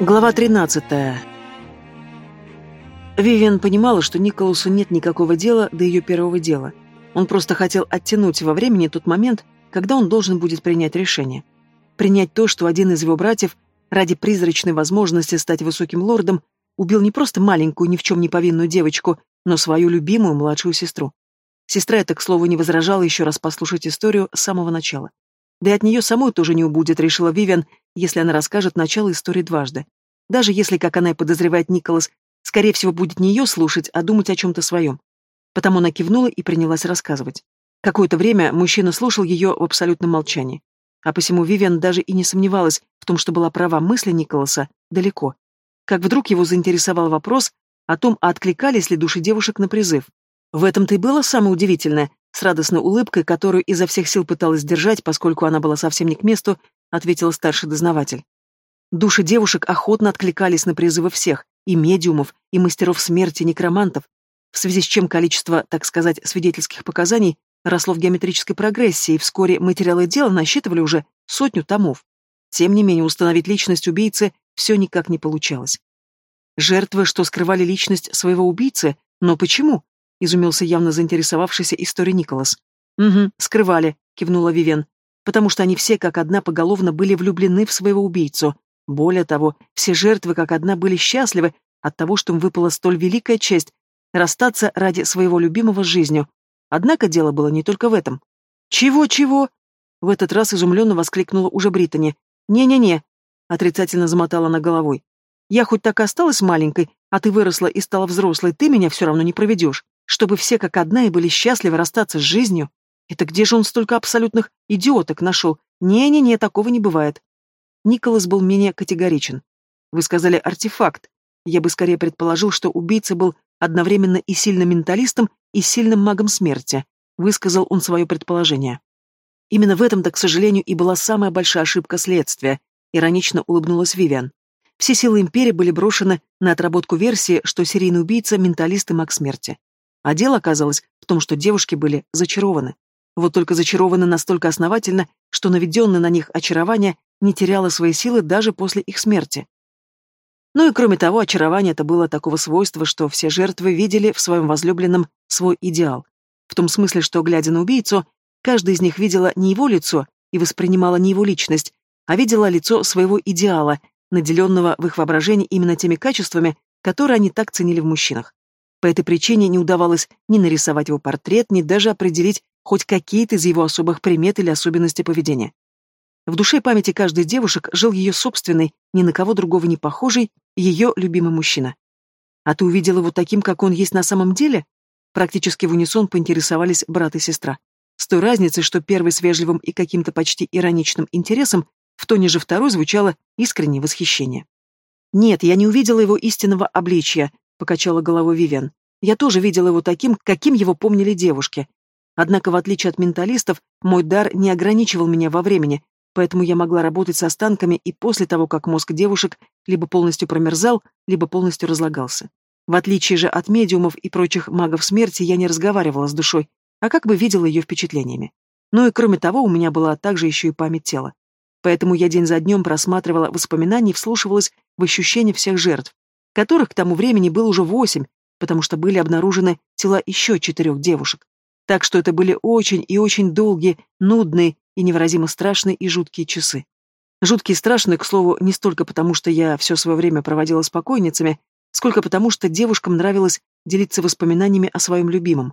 Глава 13. Вивиан понимала, что Николасу нет никакого дела до ее первого дела. Он просто хотел оттянуть во времени тот момент, когда он должен будет принять решение. Принять то, что один из его братьев, ради призрачной возможности стать высоким лордом, убил не просто маленькую, ни в чем не повинную девочку, но свою любимую младшую сестру. Сестра эта, к слову, не возражала еще раз послушать историю с самого начала. Да и от нее самой тоже не убудет, решила Вивиан, если она расскажет начало истории дважды. Даже если, как она и подозревает Николас, скорее всего, будет не ее слушать, а думать о чем-то своем. Потому она кивнула и принялась рассказывать. Какое-то время мужчина слушал ее в абсолютном молчании. А посему Вивиан даже и не сомневалась в том, что была права мысли Николаса далеко. Как вдруг его заинтересовал вопрос о том, а откликались ли души девушек на призыв. В этом-то и было самое удивительное, с радостной улыбкой, которую изо всех сил пыталась держать, поскольку она была совсем не к месту, ответил старший дознаватель. Души девушек охотно откликались на призывы всех, и медиумов, и мастеров смерти, некромантов, в связи с чем количество, так сказать, свидетельских показаний росло в геометрической прогрессии, и вскоре материалы дела насчитывали уже сотню томов. Тем не менее, установить личность убийцы все никак не получалось. Жертвы, что скрывали личность своего убийцы, но почему? — изумился явно заинтересовавшийся историей Николас. «Угу, скрывали», — кивнула Вивен. «Потому что они все как одна поголовно были влюблены в своего убийцу. Более того, все жертвы как одна были счастливы от того, что им выпала столь великая честь расстаться ради своего любимого с жизнью. Однако дело было не только в этом. «Чего-чего?» В этот раз изумленно воскликнула уже Британи. «Не-не-не», — отрицательно замотала она головой. «Я хоть так и осталась маленькой, а ты выросла и стала взрослой, ты меня все равно не проведешь чтобы все как одна и были счастливы расстаться с жизнью. Это где же он столько абсолютных идиоток нашел? Не-не-не, такого не бывает. Николас был менее категоричен. Вы сказали «артефакт». Я бы скорее предположил, что убийца был одновременно и сильным менталистом, и сильным магом смерти. Высказал он свое предположение. Именно в этом-то, к сожалению, и была самая большая ошибка следствия, иронично улыбнулась Вивиан. Все силы Империи были брошены на отработку версии, что серийный убийца – менталист и маг смерти. А дело оказалось в том, что девушки были зачарованы. Вот только зачарованы настолько основательно, что наведенное на них очарование не теряло своей силы даже после их смерти. Ну и кроме того, очарование это было такого свойства, что все жертвы видели в своем возлюбленном свой идеал. В том смысле, что, глядя на убийцу, каждая из них видела не его лицо и воспринимала не его личность, а видела лицо своего идеала, наделенного в их воображении именно теми качествами, которые они так ценили в мужчинах. По этой причине не удавалось ни нарисовать его портрет, ни даже определить хоть какие-то из его особых примет или особенностей поведения. В душе и памяти каждой девушек жил ее собственный, ни на кого другого не похожий, ее любимый мужчина. «А ты увидел его таким, как он есть на самом деле?» Практически в унисон поинтересовались брат и сестра. С той разницей, что первый с вежливым и каким-то почти ироничным интересом, в тоне же второй звучало искреннее восхищение. «Нет, я не увидела его истинного обличия», — покачала головой Вивен. «Я тоже видела его таким, каким его помнили девушки. Однако, в отличие от менталистов, мой дар не ограничивал меня во времени, поэтому я могла работать с останками и после того, как мозг девушек либо полностью промерзал, либо полностью разлагался. В отличие же от медиумов и прочих магов смерти, я не разговаривала с душой, а как бы видела ее впечатлениями. Ну и кроме того, у меня была также еще и память тела. Поэтому я день за днем просматривала воспоминания и вслушивалась в ощущения всех жертв, которых к тому времени было уже восемь, потому что были обнаружены тела еще четырех девушек. Так что это были очень и очень долгие, нудные и невыразимо страшные и жуткие часы. Жуткие и страшные, к слову, не столько потому, что я все свое время проводила с покойницами, сколько потому, что девушкам нравилось делиться воспоминаниями о своем любимом.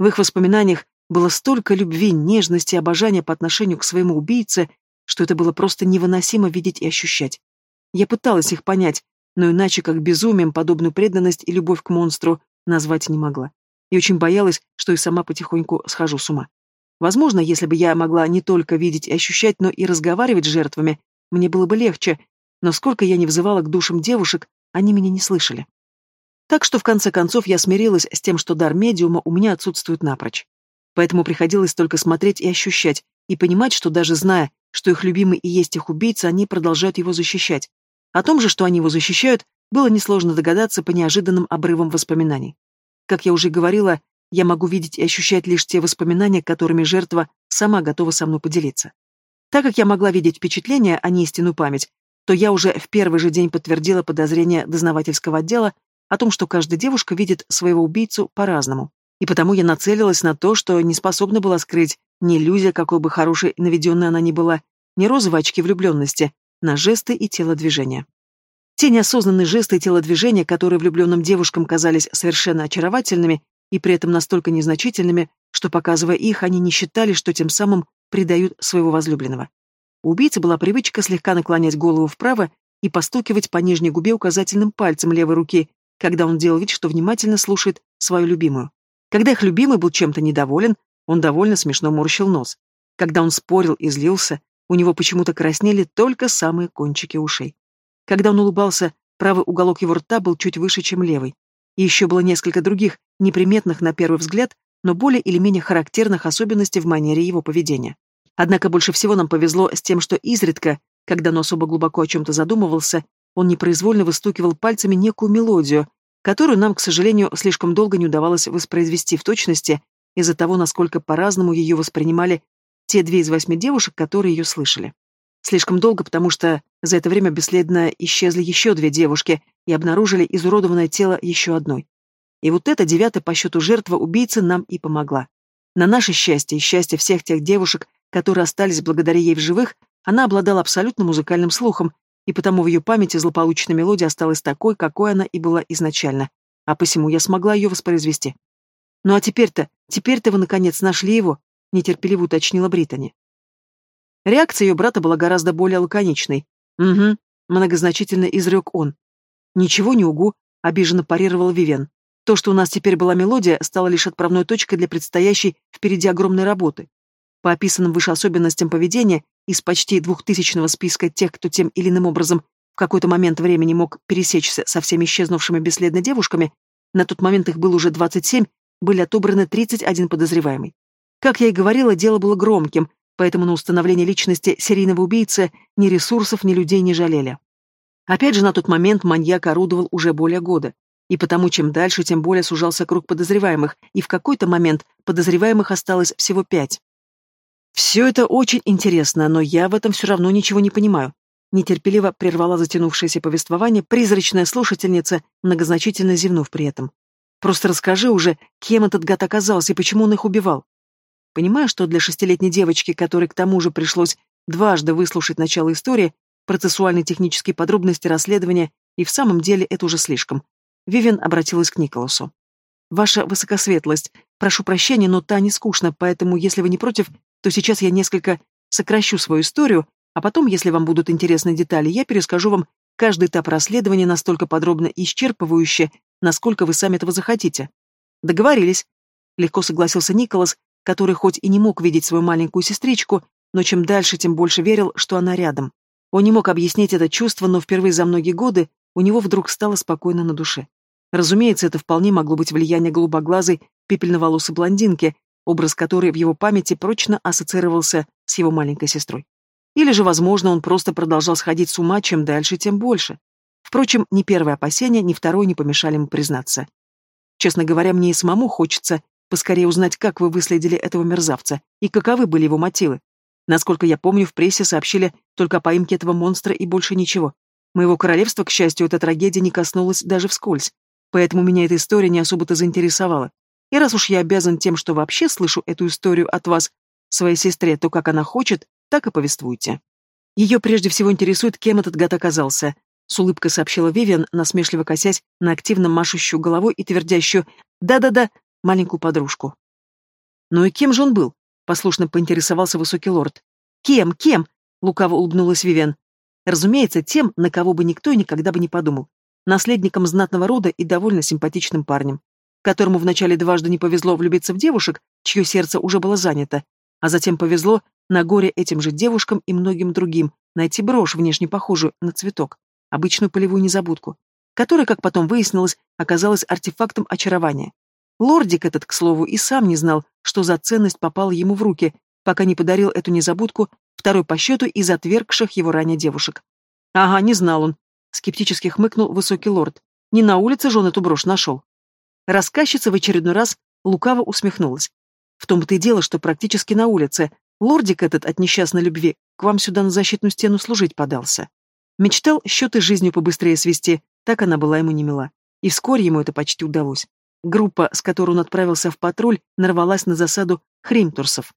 В их воспоминаниях было столько любви, нежности и обожания по отношению к своему убийце, что это было просто невыносимо видеть и ощущать. Я пыталась их понять, но иначе как безумием подобную преданность и любовь к монстру назвать не могла. И очень боялась, что и сама потихоньку схожу с ума. Возможно, если бы я могла не только видеть и ощущать, но и разговаривать с жертвами, мне было бы легче, но сколько я не взывала к душам девушек, они меня не слышали. Так что в конце концов я смирилась с тем, что дар медиума у меня отсутствует напрочь. Поэтому приходилось только смотреть и ощущать, и понимать, что даже зная, что их любимый и есть их убийца, они продолжают его защищать, о том же, что они его защищают, было несложно догадаться по неожиданным обрывам воспоминаний. Как я уже говорила, я могу видеть и ощущать лишь те воспоминания, которыми жертва сама готова со мной поделиться. Так как я могла видеть впечатления, а не истинную память, то я уже в первый же день подтвердила подозрение дознавательского отдела о том, что каждая девушка видит своего убийцу по-разному. И потому я нацелилась на то, что не способна была скрыть ни иллюзия, какой бы хорошей наведенной она ни была, ни розовые очки влюбленности, на жесты и телодвижения. Те неосознанные жесты и телодвижения, которые влюбленным девушкам казались совершенно очаровательными и при этом настолько незначительными, что, показывая их, они не считали, что тем самым предают своего возлюбленного. У убийцы была привычка слегка наклонять голову вправо и постукивать по нижней губе указательным пальцем левой руки, когда он делал вид, что внимательно слушает свою любимую. Когда их любимый был чем-то недоволен, он довольно смешно морщил нос. Когда он спорил и злился, у него почему-то краснели только самые кончики ушей. Когда он улыбался, правый уголок его рта был чуть выше, чем левый. И еще было несколько других, неприметных на первый взгляд, но более или менее характерных особенностей в манере его поведения. Однако больше всего нам повезло с тем, что изредка, когда он особо глубоко о чем-то задумывался, он непроизвольно выстукивал пальцами некую мелодию, которую нам, к сожалению, слишком долго не удавалось воспроизвести в точности из-за того, насколько по-разному ее воспринимали те две из восьми девушек, которые ее слышали. Слишком долго, потому что за это время бесследно исчезли еще две девушки и обнаружили изуродованное тело еще одной. И вот эта девятая по счету жертва убийцы нам и помогла. На наше счастье и счастье всех тех девушек, которые остались благодаря ей в живых, она обладала абсолютно музыкальным слухом, и потому в ее памяти злополучная мелодия осталась такой, какой она и была изначально, а посему я смогла ее воспроизвести. «Ну а теперь-то, теперь-то вы, наконец, нашли его?» — нетерпеливо уточнила Британи. Реакция ее брата была гораздо более лаконичной. «Угу», — многозначительно изрек он. «Ничего не угу», — обиженно парировал Вивен. «То, что у нас теперь была мелодия, стало лишь отправной точкой для предстоящей впереди огромной работы. По описанным выше особенностям поведения, из почти двухтысячного списка тех, кто тем или иным образом в какой-то момент времени мог пересечься со всеми исчезнувшими бесследно девушками, на тот момент их было уже 27, были отобраны 31 подозреваемый. Как я и говорила, дело было громким, поэтому на установление личности серийного убийцы ни ресурсов, ни людей не жалели. Опять же, на тот момент маньяк орудовал уже более года, и потому чем дальше, тем более сужался круг подозреваемых, и в какой-то момент подозреваемых осталось всего пять. «Все это очень интересно, но я в этом все равно ничего не понимаю», нетерпеливо прервала затянувшееся повествование призрачная слушательница, многозначительно зевнув при этом. «Просто расскажи уже, кем этот гад оказался и почему он их убивал». Понимаю, что для шестилетней девочки, которой к тому же пришлось дважды выслушать начало истории, процессуальные технические подробности расследования, и в самом деле это уже слишком. Вивен обратилась к Николасу. «Ваша высокосветлость, прошу прощения, но та не скучна, поэтому, если вы не против, то сейчас я несколько сокращу свою историю, а потом, если вам будут интересны детали, я перескажу вам каждый этап расследования настолько подробно и исчерпывающе, насколько вы сами этого захотите. Договорились. Легко согласился Николас, который хоть и не мог видеть свою маленькую сестричку, но чем дальше, тем больше верил, что она рядом. Он не мог объяснить это чувство, но впервые за многие годы у него вдруг стало спокойно на душе. Разумеется, это вполне могло быть влияние голубоглазой, пепельноволосой блондинки, образ которой в его памяти прочно ассоциировался с его маленькой сестрой. Или же, возможно, он просто продолжал сходить с ума, чем дальше, тем больше. Впрочем, ни первое опасение, ни второе не помешали ему признаться. Честно говоря, мне и самому хочется поскорее узнать, как вы выследили этого мерзавца и каковы были его мотивы. Насколько я помню, в прессе сообщили только о поимке этого монстра и больше ничего. Моего королевства, к счастью, эта трагедия не коснулась даже вскользь, поэтому меня эта история не особо-то заинтересовала. И раз уж я обязан тем, что вообще слышу эту историю от вас, своей сестре, то как она хочет, так и повествуйте. Ее прежде всего интересует, кем этот гад оказался, с улыбкой сообщила Вивиан, насмешливо косясь на активно машущую головой и твердящую «да-да-да» маленькую подружку. «Ну и кем же он был?» — послушно поинтересовался высокий лорд. «Кем, кем?» — лукаво улыбнулась Вивиан. «Разумеется, тем, на кого бы никто и никогда бы не подумал. Наследником знатного рода и довольно симпатичным парнем которому вначале дважды не повезло влюбиться в девушек, чье сердце уже было занято, а затем повезло на горе этим же девушкам и многим другим найти брошь, внешне похожую на цветок, обычную полевую незабудку, которая, как потом выяснилось, оказалась артефактом очарования. Лордик этот, к слову, и сам не знал, что за ценность попала ему в руки, пока не подарил эту незабудку второй по счету из отвергших его ранее девушек. «Ага, не знал он», — скептически хмыкнул высокий лорд. «Не на улице же он эту брошь нашел». Рассказчица в очередной раз лукаво усмехнулась. В том-то и дело, что практически на улице. Лордик этот от несчастной любви к вам сюда на защитную стену служить подался. Мечтал счеты жизнью побыстрее свести, так она была ему не мила. И вскоре ему это почти удалось. Группа, с которой он отправился в патруль, нарвалась на засаду хримтурсов.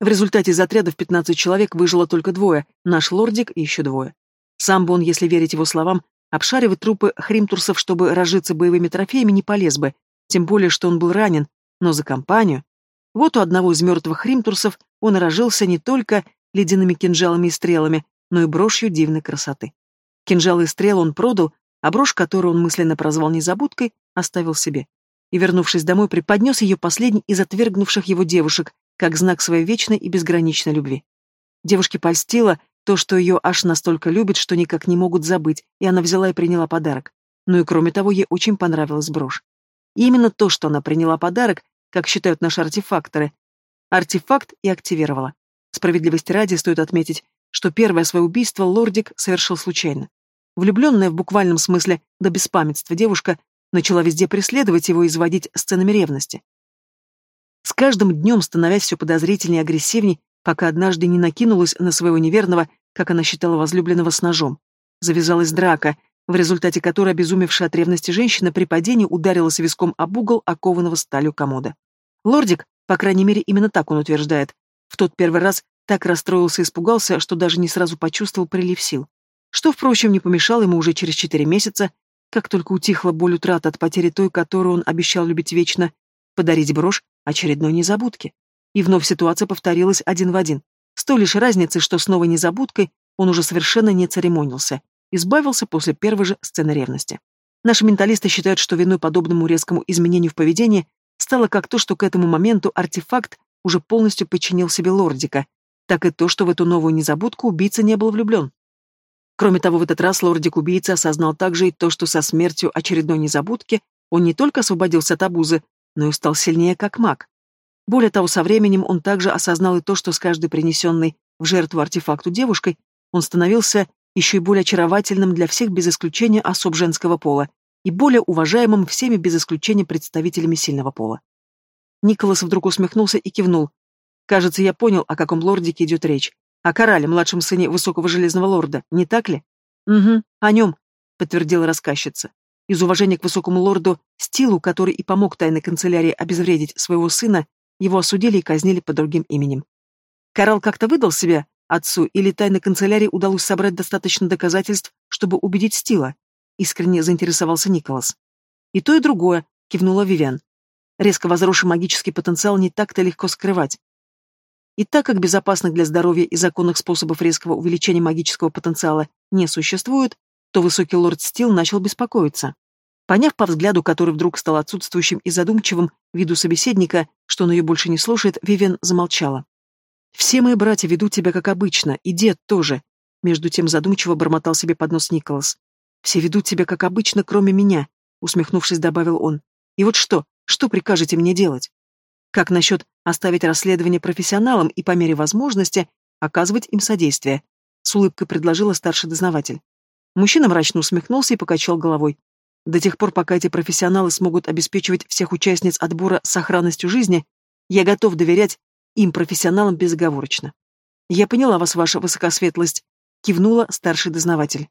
В результате из отряда в 15 человек выжило только двое, наш лордик и еще двое. Сам бы он, если верить его словам, обшаривать трупы хримтурсов, чтобы разжиться боевыми трофеями, не полез бы, тем более, что он был ранен, но за компанию. Вот у одного из мертвых хримтурсов он разжился не только ледяными кинжалами и стрелами, но и брошью дивной красоты. Кинжалы и стрелы он продал, а брошь, которую он мысленно прозвал незабудкой, оставил себе. И, вернувшись домой, преподнес ее последней из отвергнувших его девушек, как знак своей вечной и безграничной любви. Девушке польстило то, что ее аж настолько любит, что никак не могут забыть, и она взяла и приняла подарок. Ну и кроме того, ей очень понравилась брошь. И именно то, что она приняла подарок, как считают наши артефакторы, артефакт и активировала. Справедливости ради стоит отметить, что первое свое убийство лордик совершил случайно. Влюбленная в буквальном смысле до беспамятства девушка начала везде преследовать его и изводить сценами ревности. С каждым днем становясь все подозрительнее и агрессивней, пока однажды не накинулась на своего неверного, как она считала возлюбленного, с ножом. Завязалась драка, в результате которой обезумевшая от ревности женщина при падении ударилась виском об угол окованного сталью комода. Лордик, по крайней мере, именно так он утверждает, в тот первый раз так расстроился и испугался, что даже не сразу почувствовал прилив сил. Что, впрочем, не помешало ему уже через четыре месяца, как только утихла боль утраты от потери той, которую он обещал любить вечно, подарить брошь очередной незабудке. И вновь ситуация повторилась один в один. С той лишь разницей, что с новой незабудкой он уже совершенно не церемонился, избавился после первой же сцены ревности. Наши менталисты считают, что виной подобному резкому изменению в поведении стало как то, что к этому моменту артефакт уже полностью подчинил себе лордика, так и то, что в эту новую незабудку убийца не был влюблен. Кроме того, в этот раз лордик-убийца осознал также и то, что со смертью очередной незабудки он не только освободился от обузы, но и стал сильнее как маг. Более того, со временем он также осознал и то, что с каждой принесенной в жертву артефакту девушкой он становился еще и более очаровательным для всех без исключения особ женского пола и более уважаемым всеми без исключения представителями сильного пола. Николас вдруг усмехнулся и кивнул. «Кажется, я понял, о каком лордике идет речь. О Корале, младшем сыне высокого железного лорда, не так ли?» «Угу, о нем», — подтвердила рассказчица. Из уважения к высокому лорду Стилу, который и помог тайной канцелярии обезвредить своего сына, его осудили и казнили по другим именем. Карал как-то выдал себя отцу, или тайной канцелярии удалось собрать достаточно доказательств, чтобы убедить Стила? Искренне заинтересовался Николас. И то, и другое, кивнула Вивиан. Резко возросший магический потенциал не так-то легко скрывать. И так как безопасных для здоровья и законных способов резкого увеличения магического потенциала не существует, то высокий лорд Стил начал беспокоиться. Поняв по взгляду, который вдруг стал отсутствующим и задумчивым, виду собеседника, что он ее больше не слушает, Вивен замолчала. «Все мои братья ведут тебя как обычно, и дед тоже», между тем задумчиво бормотал себе под нос Николас. «Все ведут тебя как обычно, кроме меня», усмехнувшись, добавил он. «И вот что, что прикажете мне делать? Как насчет оставить расследование профессионалам и по мере возможности оказывать им содействие?» С улыбкой предложила старший дознаватель. Мужчина мрачно усмехнулся и покачал головой. До тех пор, пока эти профессионалы смогут обеспечивать всех участниц отбора сохранностью жизни, я готов доверять им, профессионалам, безоговорочно. Я поняла вас, ваша высокосветлость, кивнула старший дознаватель.